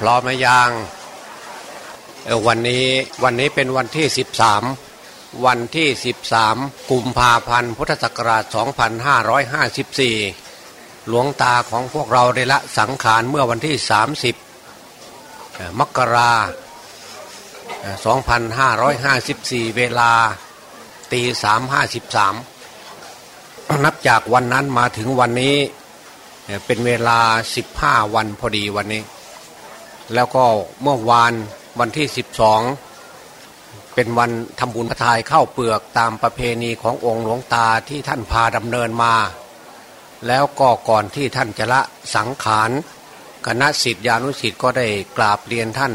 พร้อมไหมยังวันนี้วันนี้เป็นวันที่ 13 วันที่ 13 กุมภาพันธ์พุทธศักราช 2554 หลวงตาของพวกเราได้ละสังขารเมื่อวันที่ 30 มกราคม2554 เวลาตี3.53 นับจากวันนั้นมาถึงวันนี้เป็นเวลา 15 วันพอดีวันนี้ แล้วก็เมื่อวานวันที่ 12 เป็นวันทำบุญพระทายเข้าเปลือกตามประเพณีขององค์หลวงตาที่ท่านพาดำเนินมา แล้วก็ก่อนที่ท่านจะละสังขารคณะสิทธิานุสิทธิ์ก็ได้กราบเรียนท่าน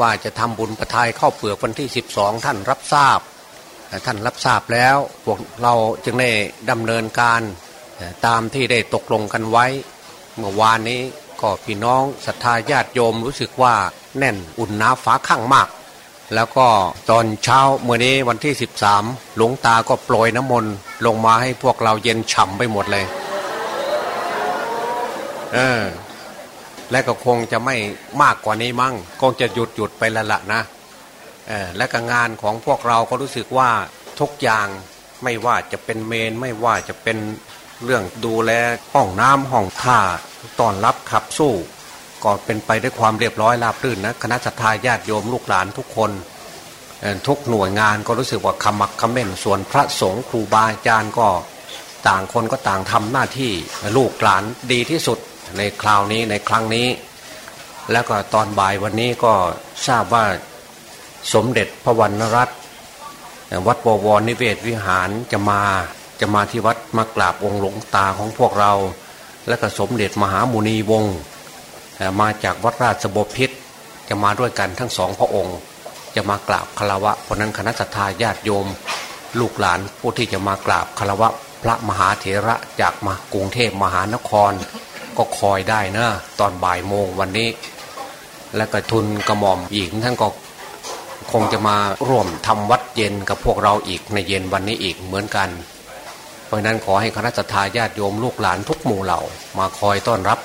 ว่าจะทำบุญประทายเข้าเปลือกวันที่ 12 ท่านรับทราบ ท่านรับทราบแล้วพวกเราจึงได้ดำเนินการตามที่ได้ตกลงกันไว้ เมื่อวานนี้ ก็พี่น้องศรัทธาญาติโยมรู้สึกว่าแน่นอุ่นหนาฟ้าข้างมาก แล้วก็ตอนเช้าเมื่อนี้วันที่ 13 หลวงตาก็โปรยน้ำมนต์ลงมาให้พวกเราเย็นฉ่ำไปหมดเลยเออและก็คงจะไม่มากกว่านี้มั้งคงจะหยุดหยุดไปละละนะเออและก็งานของพวกเราก็รู้สึกว่าทุกอย่างไม่ว่าจะเป็นเมนไม่ว่าจะเป็น เรื่องดูแลห้องน้ำห้องท่าต้อนรับขับสู้ก็เป็นไปด้วยความเรียบร้อยราบรื่นนะคณะสัตยาญาติโยมลูกหลานทุกคนทุกหน่วยงานก็รู้สึกว่าขมักขม้นส่วนพระสงฆ์ครูบาอาจารย์ก็ต่างคนก็ต่างทำหน้าที่ลูกหลานดีที่สุดในคราวนี้ในครั้งนี้ แล้วก็ตอนบ่ายวันนี้ก็ทราบว่าสมเด็จพระวรรณรัตน์วัดบวรนิเวศวิหารจะมา จะมาที่วัดมากราบองค์หลวงตาของพวกเรา และก็สมเด็จมหามุนีวงศ์มาจากวัดราชบพิษจะมาด้วยกันทั้งสองพระองค์ จะมากราบคารวะเพราะนั้นคณะสัตยาญาติโยม ลูกหลานผู้ที่จะมากราบคารวะพระมหาเถระจากมากรุงเทพมหานคร ก็คอยได้นะตอนบ่ายโมงวันนี้ และก็ทุนกระหม่อมหญิงท่านก็คงจะมาร่วมทำวัดเย็นกับพวกเราอีกในเย็นวันนี้อีกเหมือนกัน เพราะนั้นขอให้คณะสัตยาญาติโยมลูกหลานทุกหมู่เหล่ามาคอยต้อนรับ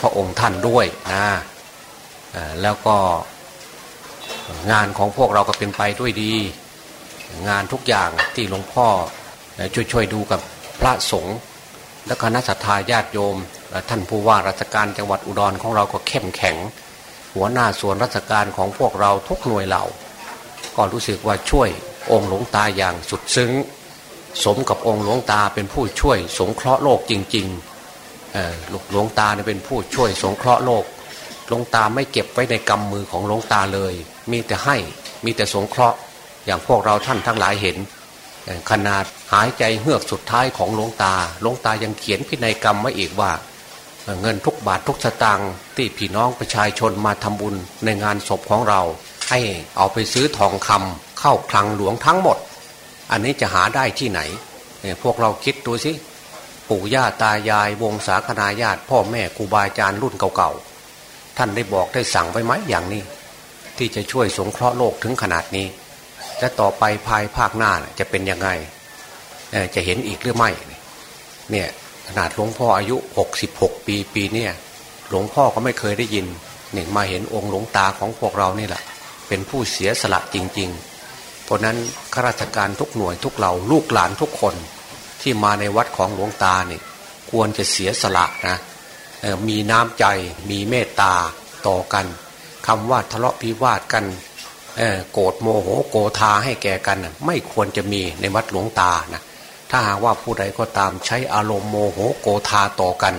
พระองค์ท่านด้วยนะแล้วก็งานของพวกเราก็เป็นไปด้วยดี งานทุกอย่างที่หลวงพ่อช่วยๆดูกับพระสงฆ์และคณะสัตยาญาติโยม ท่านผู้ว่าราชการจังหวัดอุดรของเราก็เข้มแข็ง หัวหน้าส่วนราชการของพวกเราทุกหน่วยเหล่า ก็รู้สึกว่าช่วยองค์หลวงตาอย่างสุดซึ้ง สมกับองค์หลวงตาเป็นผู้ช่วยสงเคราะห์โลกจริงๆหลวงตาเนี่ยเป็นผู้ช่วยสงเคราะห์โลก หลวงตาไม่เก็บไว้ในกำมือของหลวงตาเลย มีแต่ให้มีแต่สงเคราะห์ อย่างพวกเราท่านทั้งหลายเห็น ขนาดหายใจเฮือกสุดท้ายของหลวงตา หลวงตายังเขียนพินัยกรรมไว้อีกว่า เงินทุกบาททุกสตางค์ที่พี่น้องประชาชนมาทำบุญในงานศพของเรา ให้เอาไปซื้อทองคำเข้าคลังหลวงทั้งหมด อันนี้จะหาได้ที่ไหน พวกเราคิดดูสิปู่ย่าตายายวงศาคณาญาติ พ่อแม่ครูบาอาจารย์รุ่นเก่าๆท่านได้บอกได้สั่งไว้ไหมอย่างนี้ ที่จะช่วยสงเคราะห์โลกถึงขนาดนี้ และต่อไปภายภาคหน้าจะเป็นยังไงจะเห็นอีกหรือไม่เนี่ยขนาดหลวงพ่ออายุ 66 ปีปีเนี่ยหลวงพ่อก็ไม่เคยได้ยินหนึ่งมาเห็นองค์หลวงตาของพวกเรานี่แหละเป็นผู้เสียสละจริง ๆ เพราะนั้นข้าราชการทุกหน่วยทุกเหล่าลูกหลานทุกคนที่มาในวัดของหลวงตาเนี่ยควรจะเสียสละนะมีน้ำใจมีเมตตาต่อกันคำว่าทะเลาะพิวาทกันโกรธโมโหโกธาให้แก่กันไม่ควรจะมีในวัดหลวงตานะถ้าหากว่าผู้ใดก็ตามใช้อารมณ์โมโหโกธาต่อกัน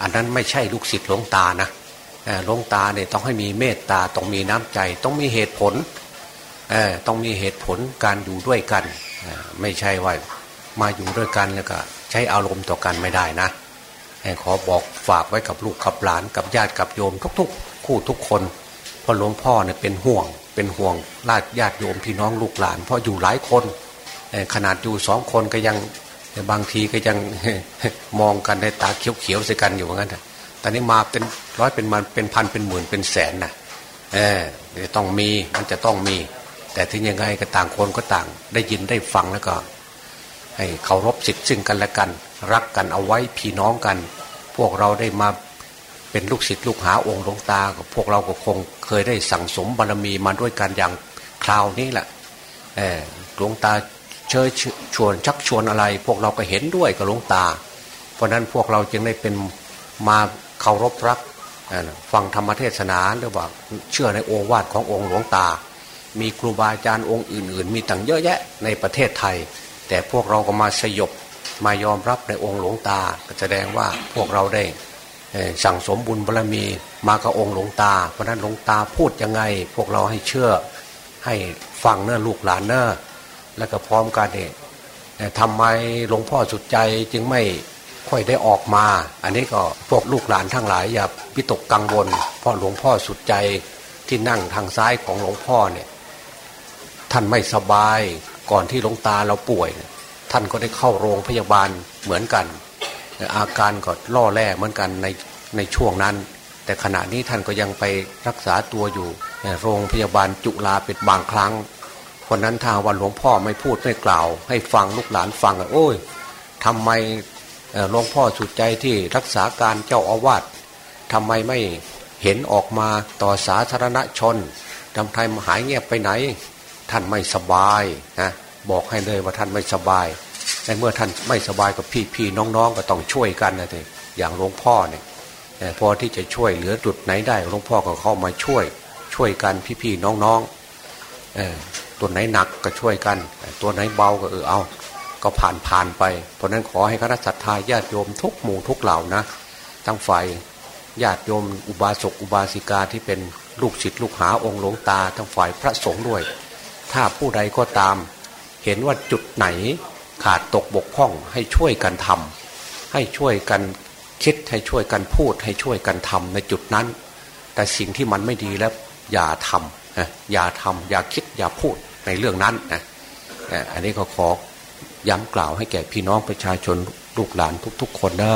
อันนั้นไม่ใช่ลูกศิษย์หลวงตานะหลวงตาเนี่ยต้องให้มีเมตตาต้องมีน้ำใจ ต้องมีเหตุผล ต้องมีเหตุผลการอยู่ด้วยกันไม่ใช่ว่ามาอยู่ด้วยกันแล้วก็ใช้อารมณ์ต่อกันไม่ได้นะขอบอกฝากไว้กับลูกกับหลานกับญาติกับโยมทุกๆ คู่ทุกคนเพราะหลวงพ่อเนี่ยเป็นห่วง เป็นห่วงญาติญาติโยมพี่น้องลูกหลาน เพราะอยู่หลายคนขนาดอยู่สองคนก็ยังบางทีก็ยังมองกันในตาเขียวๆใส่กันอยู่เหมือนกันตอนนี้มาเป็นร้อยเป็นมันเป็นพันเป็นหมื่นเป็นแสนนะเออต้องมีมันจะต้องมี แต่ถึงยังไงก็ต่างคนก็ต่างได้ยินได้ฟังแล้วก็ ให้เคารพสิทธิ์ซึ่งกันและกัน รักกันเอาไว้พี่น้องกัน พวกเราได้มาเป็นลูกศิษย์ลูกหาองค์หลวงตาพวกเราก็คงเคยได้สั่งสมบารมีมาด้วยกันอย่างคราวนี้แหละหลวงตาเชิญชวนชักชวนอะไร พวกเราก็เห็นด้วยกับหลวงตา เพราะนั้นพวกเราจึงได้เป็นมาเคารพรักฟังธรรมเทศนาหรือว่าเชื่อในโอวาทขององค์หลวงตา มีครูบาอาจารย์องค์อื่น ๆ มีตั้งเยอะแยะในประเทศไทย แต่พวกเราก็มาสยบมายอมรับในองค์หลวงตาแสดงว่าพวกเราได้สั่งสมบุญบารมีมากับองค์หลวงตา เพราะนั้นหลวงตาพูดยังไง พวกเราให้เชื่อให้ฟังเนื้อลูกหลานเนื้อแล้วก็พร้อมกันเนี่ยทำไมหลวงพ่อสุดใจจึงไม่ค่อยได้ออกมา อันนี้ก็พวกลูกหลานทั้งหลายอย่าพิตกกังวลเพราะหลวงพ่อสุดใจที่นั่งทางซ้ายของหลวงพ่อเนี่ย ท่านไม่สบายก่อนที่หลวงตาเราป่วย ท่านก็ได้เข้าโรงพยาบาลเหมือนกัน อาการก็ล่อแร่เหมือนกันในในช่วงนั้น แต่ขณะนี้ท่านก็ยังไปรักษาตัวอยู่โรงพยาบาลจุฬาเป็นบางครั้งเพราะนั้นถ้าวันหลวงพ่อไม่พูดไม่กล่าว ให้ฟังลูกหลานฟังโอ้ยทำไมหลวงพ่อสุดใจที่รักษาการเจ้าอาวาสทำไมไม่เห็นออกมาต่อสาธารณชนทำไทยหายเงียบไปไหน ท่านไม่สบายนะบอกให้เลยว่าท่านไม่สบายในเมื่อท่านไม่สบายกับพี่พี่น้องๆ ก็ต้องช่วยกันนะทีอย่างหลวงพ่อเนี่ยพอที่จะช่วยเหลือจุดไหนได้หลวงพ่อก็เข้ามาช่วย ช่วยกันพี่พี่น้องๆตัวไหนหนักก็ช่วยกัน ตัวไหนเบาก็เออเอา ก็ผ่านผ่านไป เพราะนั้นขอให้คณะสัตยาญาติโยมทุกหมู่ทุกเหล่านะทั้งฝ่ายญาติโยมอุบาสกอุบาสิกาที่เป็นลูกศิษย์ลูกหาองค์หลวงตา ทั้งฝ่ายพระสงฆ์ด้วย ถ้าผู้ใดก็ตาม เห็นว่าจุดไหนขาดตกบกพร่องให้ช่วยกันทำให้ช่วยกันคิดให้ช่วยกันพูดให้ช่วยกันทำในจุดนั้น แต่สิ่งที่มันไม่ดีแล้วอย่าทำอย่าทำอย่าคิดอย่าพูดในเรื่องนั้นนะอันนี้ก็ขอย้ำกล่าวให้แก่พี่น้องประชาชนลูกหลานทุก ๆ คนนะ